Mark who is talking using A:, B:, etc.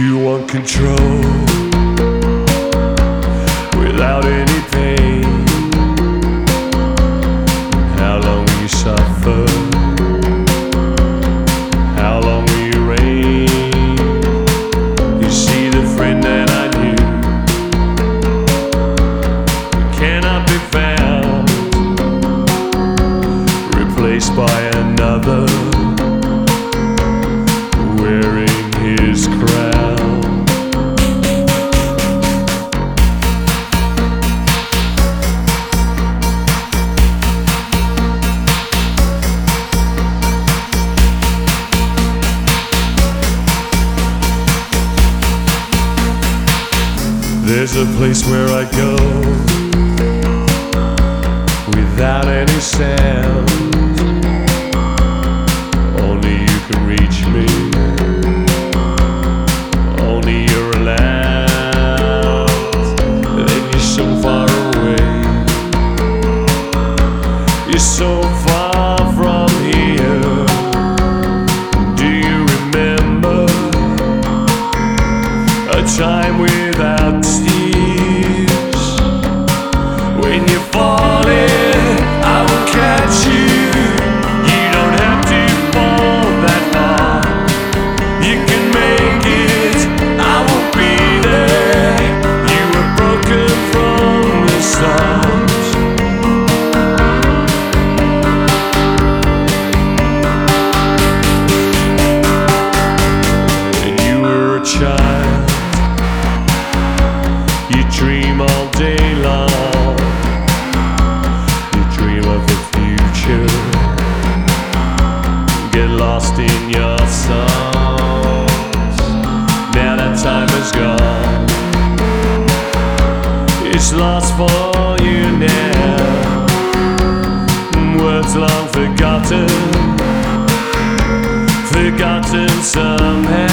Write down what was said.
A: you want control without any There's a place where I go without any sound. Dream all day long. You dream of the future. Get lost in your songs. Now that time is gone. It's lost for you now. Words long forgotten. Forgotten somehow.